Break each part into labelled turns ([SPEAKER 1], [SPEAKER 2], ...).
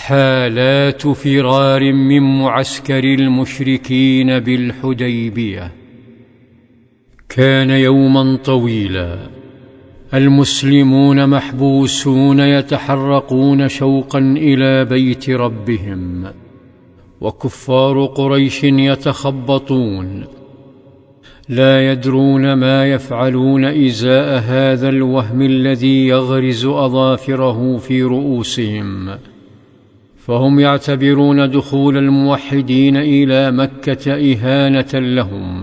[SPEAKER 1] حالات فرار من معسكر المشركين بالحديبية. كان يوما طويلا. المسلمون محبوسون يتحرقون شوقا إلى بيت ربهم. وكفار قريش يتخبطون. لا يدرون ما يفعلون إزاء هذا الوهم الذي يغرز أظافره في رؤوسهم. فهم يعتبرون دخول الموحدين إلى مكة إهانة لهم.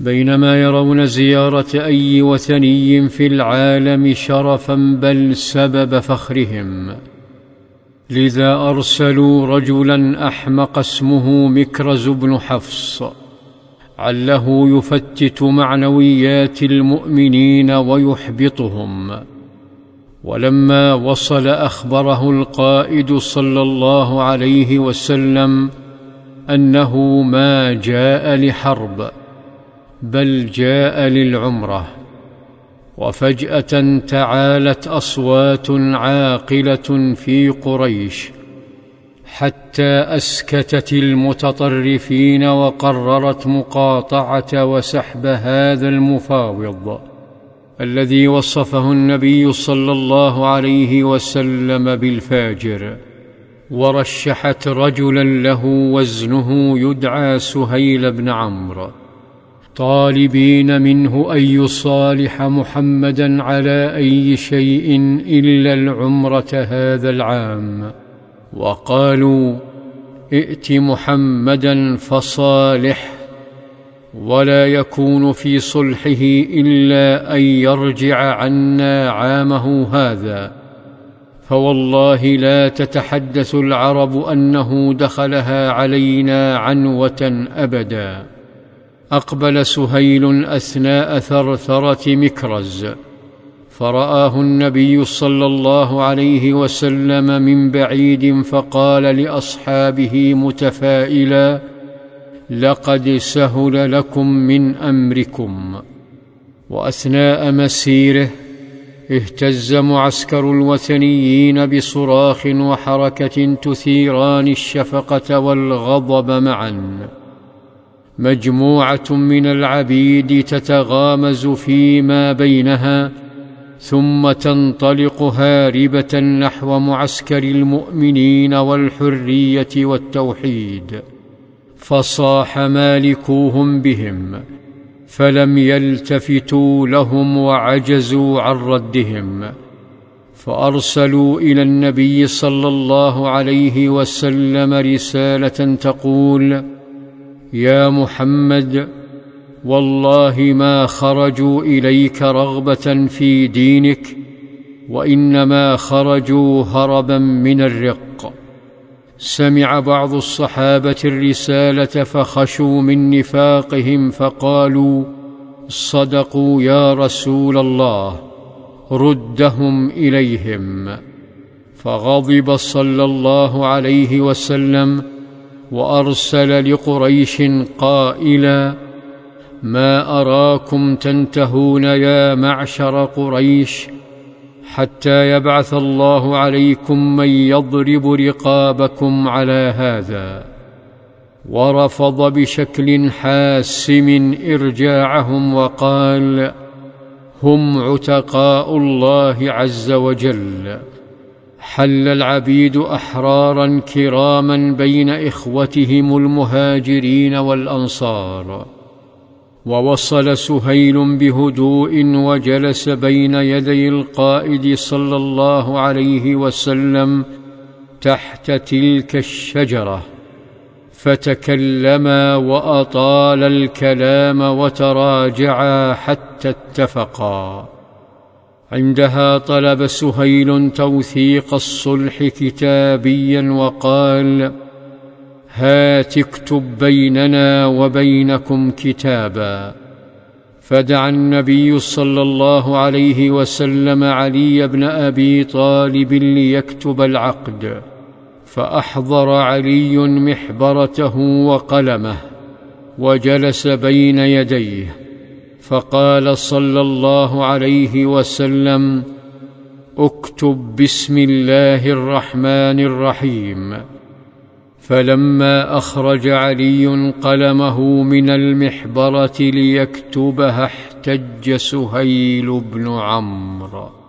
[SPEAKER 1] بينما يرون زيارة أي وثني في العالم شرفا بل سبب فخرهم. لذا أرسلوا رجلا أحمق اسمه مكرز بن حفص عله يفتت معنويات المؤمنين ويحبطهم. ولما وصل أخبره القائد صلى الله عليه وسلم أنه ما جاء لحرب بل جاء للعمرة. وفجأة تعالت أصوات عاقلة في قريش حتى أسكتت المتطرفين وقررت مقاطعة وسحب هذا المفاوض. الذي وصفه النبي صلى الله عليه وسلم بالفاجر ورشحت رجلا له وزنه يدعى سهيل بن عمرو. طالبين منه أن يصالح محمدا على أي شيء إلا العمرة هذا العام. وقالوا ائت محمدا فصالح ولا يكون في صلحه إلا أن يرجع عنا عامه هذا. فوالله لا تتحدث العرب أنه دخلها علينا عنوة أبدا. أقبل سهيل أثناء ثرثرة مكرز. فرآه النبي صلى الله عليه وسلم من بعيد فقال لأصحابه متفائلا لقد سهل لكم من أمركم وأثناء مسيره اهتز معسكر الوثنيين بصراخ وحركة تثيران الشفقة والغضب معا. مجموعة من العبيد تتغامز فيما بينها ثم تنطلق هاربة نحو معسكر المؤمنين والحرية والتوحيد. فصاح مالكوهم بهم فلم يلتفتوا لهم وعجزوا عن ردهم. فأرسلوا إلى النبي صلى الله عليه وسلم رسالة تقول يا محمد والله ما خرجوا إليك رغبة في دينك وإنما خرجوا هربا من الرق. سمع بعض الصحابة الرسالة فخشوا من نفاقهم فقالوا صدقوا يا رسول الله ردهم إليهم. فغضب صلى الله عليه وسلم وأرسل لقريش قائلا ما أراكم تنتهون يا معشر قريش؟ حتى يبعث الله عليكم من يضرب رقابكم على هذا. ورفض بشكل حاسم إرجاعهم وقال هم عتقاء الله عز وجل. حل العبيد أحرارا كراما بين إخوتهم المهاجرين والأنصار. ووصل سهيل بهدوء وجلس بين يدي القائد صلى الله عليه وسلم تحت تلك الشجرة فتكلما وأطال الكلام وتراجعا حتى اتفقا. عندها طلب سهيل توثيق الصلح كتابيا وقال هات اكتب بيننا وبينكم كتابا. فدعا النبي صلى الله عليه وسلم علي بن أبي طالب ليكتب العقد فأحضر علي محبرته وقلمه وجلس بين يديه فقال صلى الله عليه وسلم اكتب بسم الله الرحمن الرحيم. فلما أخرج علي قلمه من المحبرة ليكتبها احتج سهيل بن عمرو.